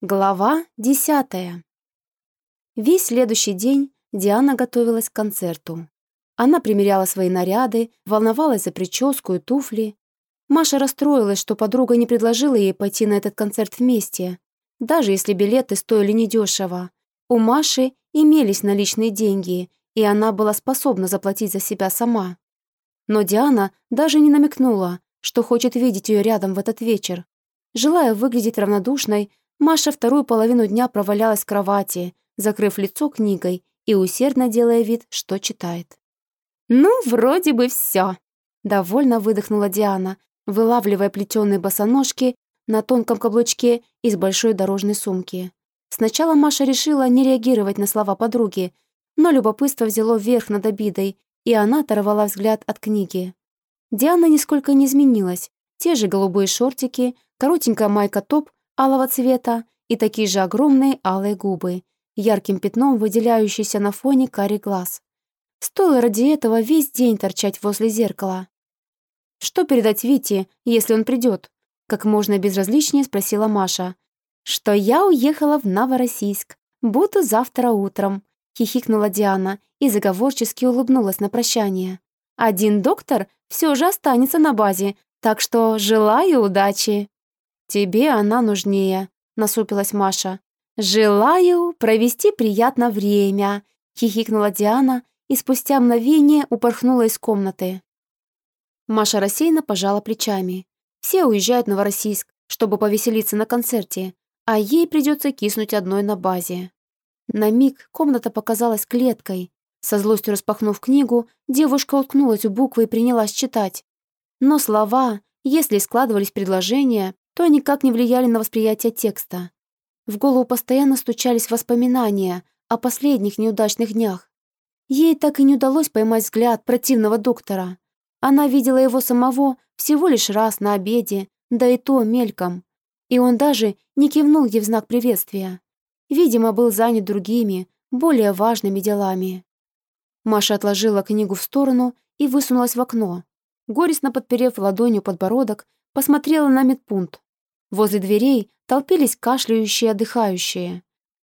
Глава десятая. Весь следующий день Диана готовилась к концерту. Она примеряла свои наряды, волновалась за прическу и туфли. Маша расстроилась, что подруга не предложила ей пойти на этот концерт вместе, даже если билеты стоили недешево. У Маши имелись наличные деньги, и она была способна заплатить за себя сама. Но Диана даже не намекнула, что хочет видеть ее рядом в этот вечер. Желая выглядеть равнодушной, Маша вторую половину дня провалялась в кровати, закрыв лицо книгой и усердно делая вид, что читает. «Ну, вроде бы все», — довольно выдохнула Диана, вылавливая плетеные босоножки на тонком каблучке из большой дорожной сумки. Сначала Маша решила не реагировать на слова подруги, но любопытство взяло вверх над обидой, и она оторвала взгляд от книги. Диана нисколько не изменилась. Те же голубые шортики, коротенькая майка-топ алого цвета и такие же огромные алые губы, ярким пятном выделяющиеся на фоне карий глаз. Стоило ради этого весь день торчать возле зеркала. «Что передать Вите, если он придет? Как можно безразличнее спросила Маша. «Что я уехала в Новороссийск. Буду завтра утром», — хихикнула Диана и заговорчески улыбнулась на прощание. «Один доктор все же останется на базе, так что желаю удачи». «Тебе она нужнее», — насупилась Маша. «Желаю провести приятно время», — хихикнула Диана и спустя мгновение упорхнула из комнаты. Маша рассеянно пожала плечами. Все уезжают в Новороссийск, чтобы повеселиться на концерте, а ей придется киснуть одной на базе. На миг комната показалась клеткой. Со злостью распахнув книгу, девушка уткнулась в буквы и принялась читать. Но слова, если складывались предложения, то никак не влияли на восприятие текста. В голову постоянно стучались воспоминания о последних неудачных днях. Ей так и не удалось поймать взгляд противного доктора. Она видела его самого всего лишь раз на обеде, да и то мельком. И он даже не кивнул ей в знак приветствия. Видимо, был занят другими, более важными делами. Маша отложила книгу в сторону и высунулась в окно. Горестно подперев ладонью подбородок, посмотрела на медпункт. Возле дверей толпились кашляющие отдыхающие.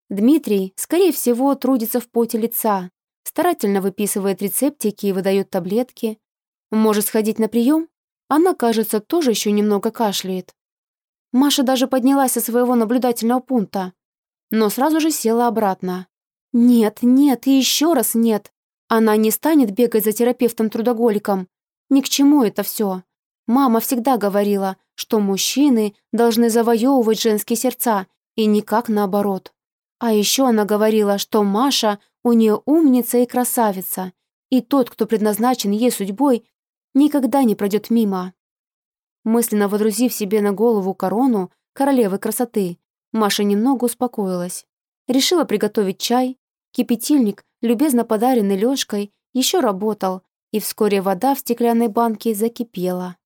Дмитрий, скорее всего, трудится в поте лица, старательно выписывает рецептики и выдает таблетки. Может сходить на прием? Она, кажется, тоже еще немного кашляет. Маша даже поднялась со своего наблюдательного пункта, но сразу же села обратно. Нет, нет и еще раз нет. Она не станет бегать за терапевтом-трудоголиком. Ни к чему это все. Мама всегда говорила, что мужчины должны завоевывать женские сердца, и никак наоборот. А еще она говорила, что Маша у нее умница и красавица, и тот, кто предназначен ей судьбой, никогда не пройдет мимо. Мысленно водрузив себе на голову корону королевы красоты, Маша немного успокоилась. Решила приготовить чай, кипятильник, любезно подаренный Лёшкой, еще работал, и вскоре вода в стеклянной банке закипела.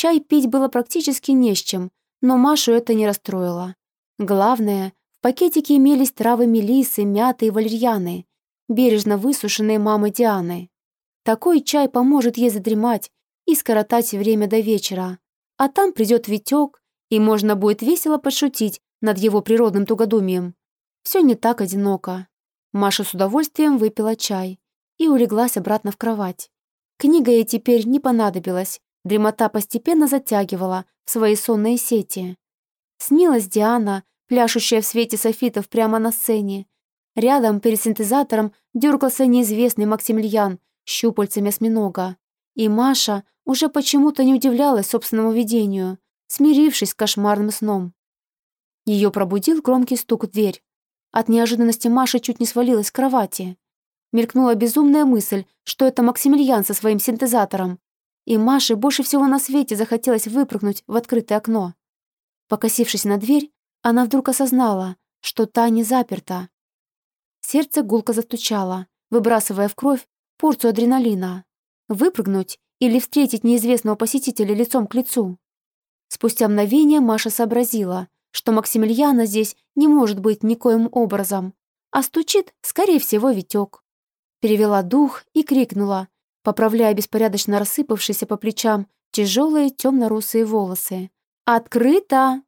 Чай пить было практически не с чем, но Машу это не расстроило. Главное, в пакетике имелись травы мелисы, мяты и валерьяны, бережно высушенные мамой Дианы. Такой чай поможет ей задремать и скоротать время до вечера. А там придет Витек, и можно будет весело пошутить над его природным тугодумием. Все не так одиноко. Маша с удовольствием выпила чай и улеглась обратно в кровать. Книга ей теперь не понадобилась, Дремота постепенно затягивала в свои сонные сети. Снилась Диана, пляшущая в свете софитов прямо на сцене. Рядом, перед синтезатором, дергался неизвестный Максимилиан щупальцами осьминога. И Маша уже почему-то не удивлялась собственному видению, смирившись с кошмарным сном. Ее пробудил громкий стук в дверь. От неожиданности Маша чуть не свалилась с кровати. Мелькнула безумная мысль, что это Максимилиан со своим синтезатором, и Маше больше всего на свете захотелось выпрыгнуть в открытое окно. Покосившись на дверь, она вдруг осознала, что та не заперта. Сердце гулко застучало, выбрасывая в кровь порцию адреналина. Выпрыгнуть или встретить неизвестного посетителя лицом к лицу. Спустя мгновение Маша сообразила, что Максимилиана здесь не может быть никоим образом, а стучит, скорее всего, Витек. Перевела дух и крикнула, поправляя беспорядочно рассыпавшиеся по плечам тяжелые темно-русые волосы. «Открыто!»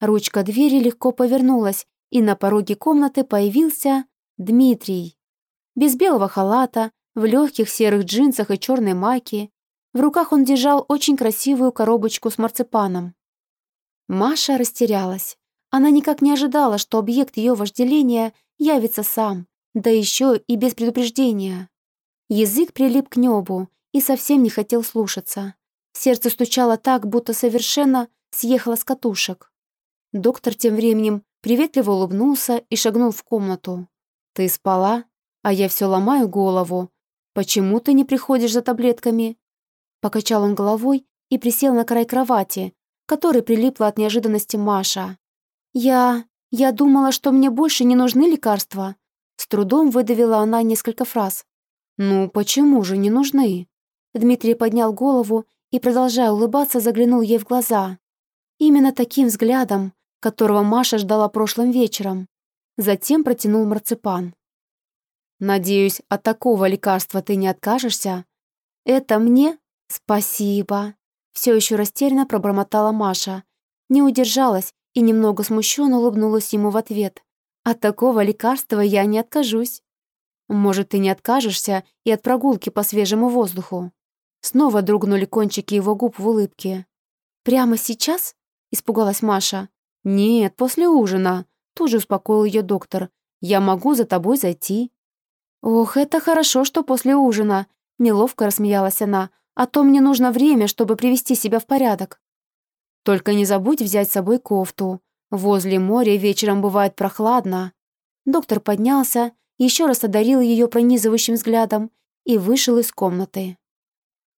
Ручка двери легко повернулась, и на пороге комнаты появился Дмитрий. Без белого халата, в легких серых джинсах и черной майке. В руках он держал очень красивую коробочку с марципаном. Маша растерялась. Она никак не ожидала, что объект ее вожделения явится сам, да еще и без предупреждения. Язык прилип к небу и совсем не хотел слушаться. Сердце стучало так, будто совершенно съехало с катушек. Доктор тем временем приветливо улыбнулся и шагнул в комнату. «Ты спала? А я все ломаю голову. Почему ты не приходишь за таблетками?» Покачал он головой и присел на край кровати, которой прилипла от неожиданности Маша. «Я... я думала, что мне больше не нужны лекарства». С трудом выдавила она несколько фраз. «Ну, почему же не нужны?» Дмитрий поднял голову и, продолжая улыбаться, заглянул ей в глаза. Именно таким взглядом, которого Маша ждала прошлым вечером. Затем протянул марципан. «Надеюсь, от такого лекарства ты не откажешься?» «Это мне? Спасибо!» Все еще растерянно пробормотала Маша. Не удержалась и немного смущенно улыбнулась ему в ответ. «От такого лекарства я не откажусь». «Может, ты не откажешься и от прогулки по свежему воздуху?» Снова дрогнули кончики его губ в улыбке. «Прямо сейчас?» — испугалась Маша. «Нет, после ужина», — тоже успокоил ее доктор. «Я могу за тобой зайти». «Ох, это хорошо, что после ужина», — неловко рассмеялась она. «А то мне нужно время, чтобы привести себя в порядок». «Только не забудь взять с собой кофту. Возле моря вечером бывает прохладно». Доктор поднялся, еще раз одарил ее пронизывающим взглядом и вышел из комнаты.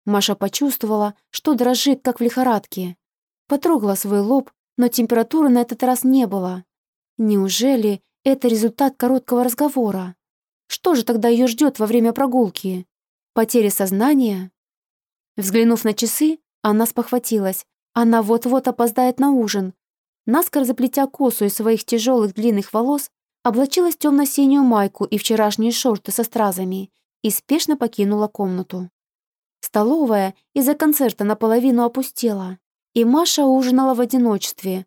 Маша почувствовала, что дрожит, как в лихорадке. Потрогала свой лоб, но температуры на этот раз не было. Неужели это результат короткого разговора? Что же тогда ее ждет во время прогулки? Потеря сознания? Взглянув на часы, она спохватилась. Она вот-вот опоздает на ужин. Наскоро заплетя косу из своих тяжелых длинных волос, облачилась темно-синюю майку и вчерашние шорты со стразами и спешно покинула комнату. Столовая из-за концерта наполовину опустела, и Маша ужинала в одиночестве.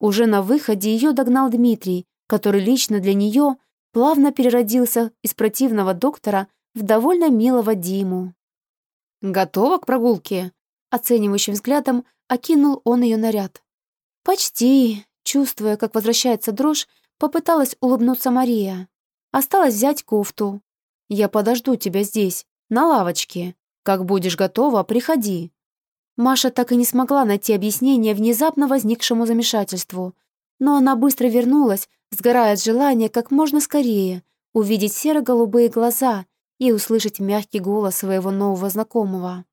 Уже на выходе ее догнал Дмитрий, который лично для нее плавно переродился из противного доктора в довольно милого Диму. «Готова к прогулке?» Оценивающим взглядом окинул он ее наряд. «Почти», чувствуя, как возвращается дрожь, попыталась улыбнуться Мария. Осталось взять кофту. «Я подожду тебя здесь, на лавочке», как будешь готова, приходи». Маша так и не смогла найти объяснение внезапно возникшему замешательству. Но она быстро вернулась, сгорая от желания как можно скорее увидеть серо-голубые глаза и услышать мягкий голос своего нового знакомого.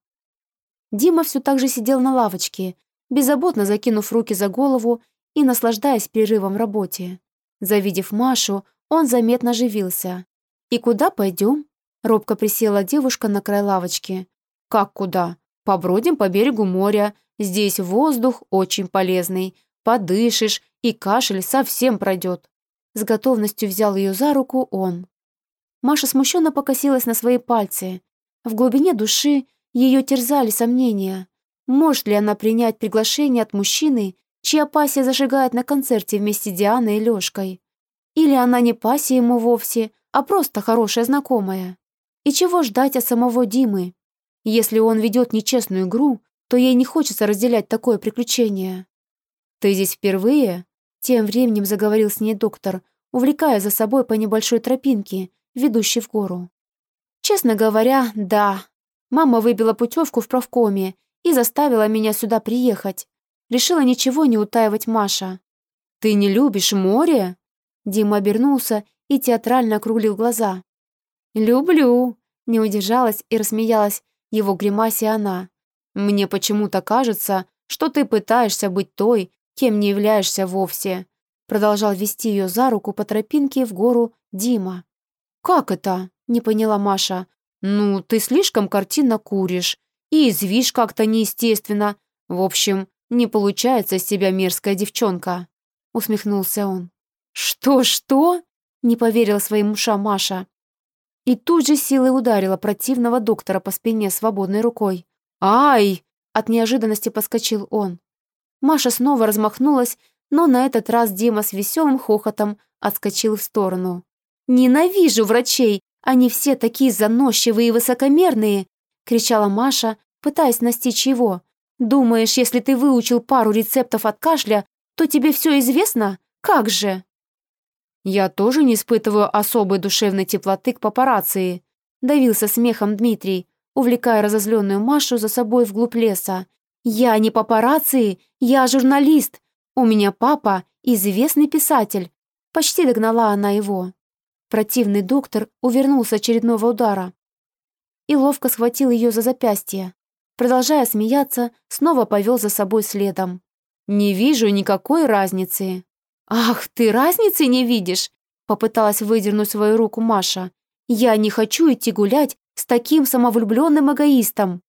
Дима все так же сидел на лавочке, беззаботно закинув руки за голову и наслаждаясь перерывом в работе. Завидев Машу, он заметно оживился. «И куда пойдем?» Робко присела девушка на край лавочки. «Как куда? Побродим по берегу моря. Здесь воздух очень полезный. Подышишь, и кашель совсем пройдет». С готовностью взял ее за руку он. Маша смущенно покосилась на свои пальцы. В глубине души ее терзали сомнения. Может ли она принять приглашение от мужчины, чья пассия зажигает на концерте вместе с Дианой и Лёшкой? Или она не пассия ему вовсе, а просто хорошая знакомая? И чего ждать от самого Димы? Если он ведет нечестную игру, то ей не хочется разделять такое приключение. «Ты здесь впервые?» Тем временем заговорил с ней доктор, увлекая за собой по небольшой тропинке, ведущей в гору. «Честно говоря, да. Мама выбила путевку в правкоме и заставила меня сюда приехать. Решила ничего не утаивать Маша. «Ты не любишь море?» Дима обернулся и театрально округлил глаза. «Люблю», — не удержалась и рассмеялась его гримасе она. «Мне почему-то кажется, что ты пытаешься быть той, кем не являешься вовсе», продолжал вести ее за руку по тропинке в гору Дима. «Как это?» — не поняла Маша. «Ну, ты слишком картинно куришь и извишь как-то неестественно. В общем, не получается из себя мерзкая девчонка», — усмехнулся он. «Что-что?» — не поверила своим ушам Маша. И тут же силой ударила противного доктора по спине свободной рукой. «Ай!» — от неожиданности подскочил он. Маша снова размахнулась, но на этот раз Дима с веселым хохотом отскочил в сторону. «Ненавижу врачей! Они все такие заносчивые и высокомерные!» — кричала Маша, пытаясь настичь его. «Думаешь, если ты выучил пару рецептов от кашля, то тебе все известно? Как же?» «Я тоже не испытываю особой душевной теплоты к папарации», — давился смехом Дмитрий, увлекая разозленную Машу за собой вглубь леса. «Я не папарации, я журналист. У меня папа известный писатель». Почти догнала она его. Противный доктор увернулся очередного удара и ловко схватил ее за запястье. Продолжая смеяться, снова повел за собой следом. «Не вижу никакой разницы». «Ах, ты разницы не видишь?» Попыталась выдернуть свою руку Маша. «Я не хочу идти гулять с таким самовлюбленным эгоистом».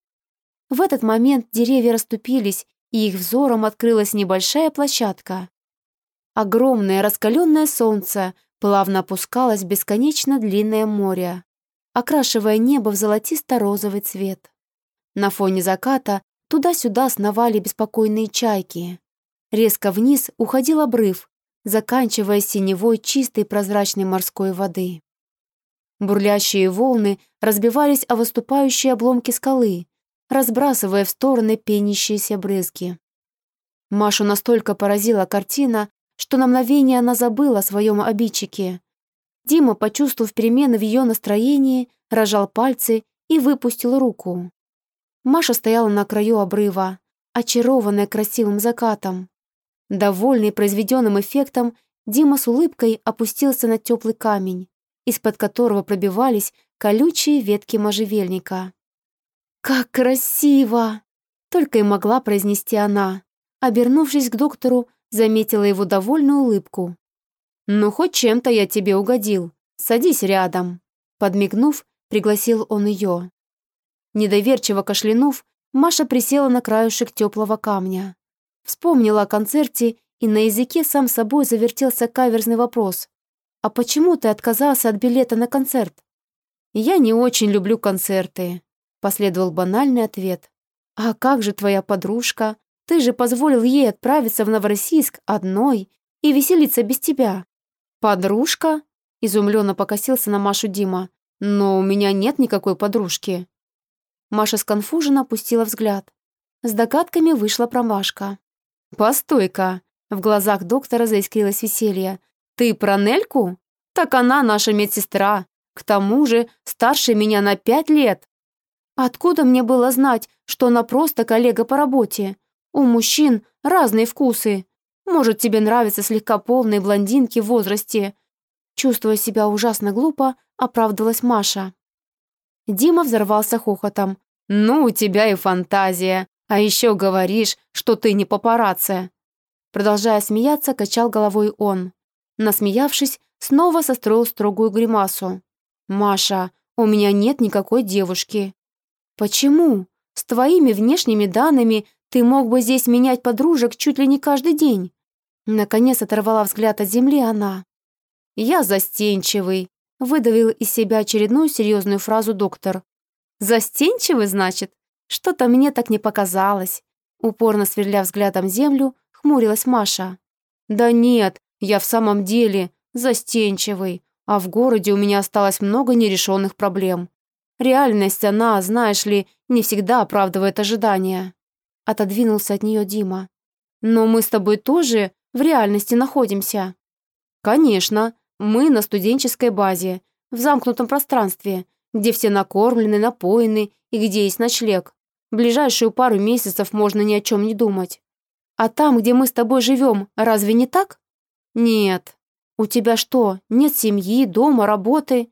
В этот момент деревья расступились, и их взором открылась небольшая площадка. Огромное раскаленное солнце плавно опускалось в бесконечно длинное море, окрашивая небо в золотисто-розовый цвет. На фоне заката туда-сюда сновали беспокойные чайки. Резко вниз уходил обрыв, заканчивая синевой чистой прозрачной морской воды. Бурлящие волны разбивались о выступающие обломки скалы, разбрасывая в стороны пенящиеся брызги. Машу настолько поразила картина, что на мгновение она забыла о своем обидчике. Дима, почувствовав перемены в ее настроении, рожал пальцы и выпустил руку. Маша стояла на краю обрыва, очарованная красивым закатом. Довольный произведенным эффектом, Дима с улыбкой опустился на теплый камень, из-под которого пробивались колючие ветки можжевельника. «Как красиво!» — только и могла произнести она. Обернувшись к доктору, заметила его довольную улыбку. «Ну, хоть чем-то я тебе угодил. Садись рядом». Подмигнув, пригласил он ее. Недоверчиво кашлянув, Маша присела на краюшек теплого камня. Вспомнила о концерте, и на языке сам собой завертелся каверзный вопрос. «А почему ты отказался от билета на концерт?» «Я не очень люблю концерты», — последовал банальный ответ. «А как же твоя подружка? Ты же позволил ей отправиться в Новороссийск одной и веселиться без тебя». «Подружка?» — изумленно покосился на Машу Дима. «Но у меня нет никакой подружки». Маша сконфуженно опустила взгляд. С догадками вышла промашка. «Постой-ка!» В глазах доктора заискрилось веселье. «Ты про Нельку? Так она наша медсестра. К тому же старше меня на пять лет». «Откуда мне было знать, что она просто коллега по работе? У мужчин разные вкусы. Может, тебе нравятся слегка полные блондинки в возрасте». Чувствуя себя ужасно глупо, оправдалась Маша. Дима взорвался хохотом. «Ну, у тебя и фантазия. А еще говоришь, что ты не папарацци». Продолжая смеяться, качал головой он. Насмеявшись, снова состроил строгую гримасу. «Маша, у меня нет никакой девушки». «Почему? С твоими внешними данными ты мог бы здесь менять подружек чуть ли не каждый день». Наконец оторвала взгляд от земли она. «Я застенчивый», Выдавил из себя очередную серьезную фразу доктор. «Застенчивый, значит? Что-то мне так не показалось». Упорно сверля взглядом землю, хмурилась Маша. «Да нет, я в самом деле застенчивый, а в городе у меня осталось много нерешенных проблем. Реальность, она, знаешь ли, не всегда оправдывает ожидания». Отодвинулся от нее Дима. «Но мы с тобой тоже в реальности находимся». «Конечно, мы на студенческой базе, в замкнутом пространстве, где все накормлены, напоены и где есть ночлег. Ближайшую пару месяцев можно ни о чем не думать. А там, где мы с тобой живем, разве не так? Нет. У тебя что, нет семьи, дома, работы?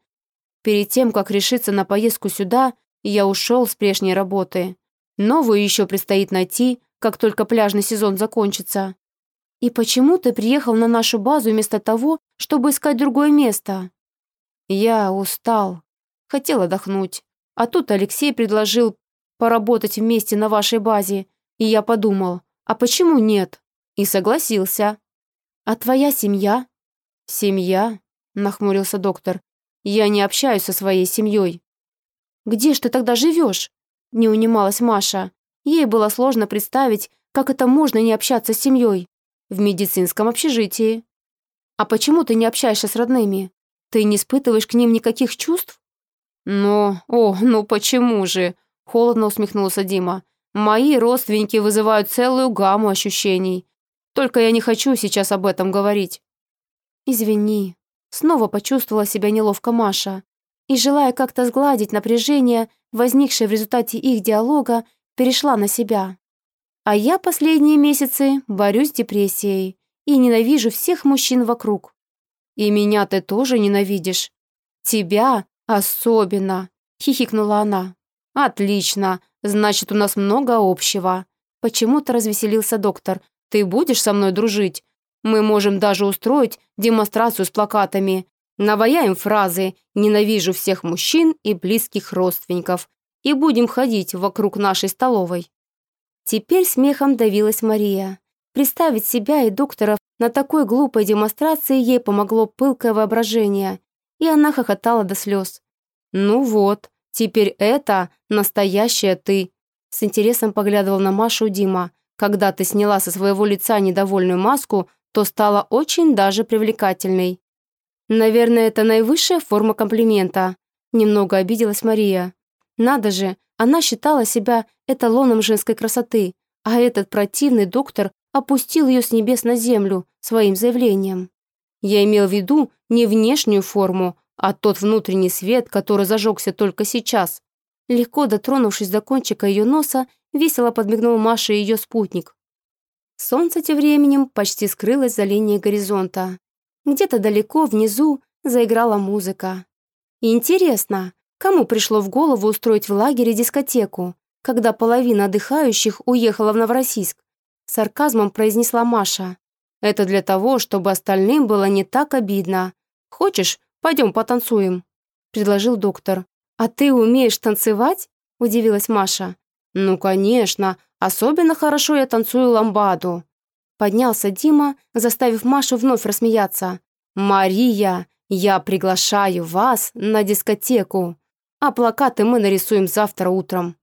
Перед тем, как решиться на поездку сюда, я ушел с прежней работы. Новую еще предстоит найти, как только пляжный сезон закончится. «И почему ты приехал на нашу базу вместо того, чтобы искать другое место?» «Я устал. Хотел отдохнуть. А тут Алексей предложил поработать вместе на вашей базе, и я подумал, а почему нет? И согласился. А твоя семья? Семья? Нахмурился доктор. Я не общаюсь со своей семьей. Где ж ты тогда живешь? Не унималась Маша. Ей было сложно представить, как это можно не общаться с семьей. в медицинском общежитии. А почему ты не общаешься с родными? Ты не испытываешь к ним никаких чувств? Ну, о, ну почему же? Холодно усмехнулся Дима. Мои родственники вызывают целую гамму ощущений. Только я не хочу сейчас об этом говорить. Извини. Снова почувствовала себя неловко Маша. И, желая как-то сгладить напряжение, возникшее в результате их диалога, перешла на себя. А я последние месяцы борюсь с депрессией и ненавижу всех мужчин вокруг. И меня ты тоже ненавидишь. Тебя особенно, хихикнула она. Отлично, значит, у нас много общего. Почему-то развеселился доктор. Ты будешь со мной дружить? Мы можем даже устроить демонстрацию с плакатами. Наваяем фразы «Ненавижу всех мужчин и близких родственников» и будем ходить вокруг нашей столовой. Теперь смехом давилась Мария. Представить себя и доктора на такой глупой демонстрации ей помогло пылкое воображение, и она хохотала до слез. «Ну вот, теперь это настоящая ты», с интересом поглядывал на Машу Дима. «Когда ты сняла со своего лица недовольную маску, то стала очень даже привлекательной». «Наверное, это наивысшая форма комплимента», немного обиделась Мария. «Надо же, она считала себя эталоном женской красоты, а этот противный доктор опустил ее с небес на землю своим заявлением. Я имел в виду не внешнюю форму, а тот внутренний свет, который зажегся только сейчас. Легко дотронувшись до кончика ее носа, весело подмигнул Маша и ее спутник. Солнце тем временем почти скрылось за линией горизонта. Где-то далеко, внизу, заиграла музыка. Интересно, Кому пришло в голову устроить в лагере дискотеку, когда половина отдыхающих уехала в Новороссийск? Сарказмом произнесла Маша. Это для того, чтобы остальным было не так обидно. Хочешь, пойдем потанцуем? Предложил доктор. А ты умеешь танцевать? Удивилась Маша. Ну, конечно. Особенно хорошо я танцую ламбаду. Поднялся Дима, заставив Машу вновь рассмеяться. «Мария, я приглашаю вас на дискотеку!» а плакаты мы нарисуем завтра утром».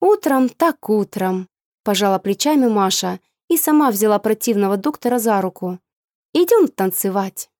«Утром так утром», – пожала плечами Маша и сама взяла противного доктора за руку. «Идем танцевать».